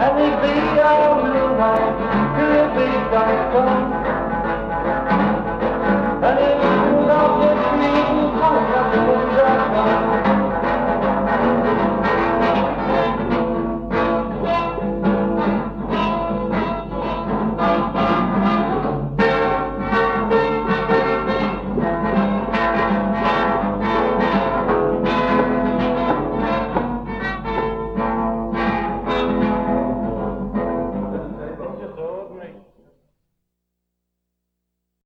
and we'd be only one to be done.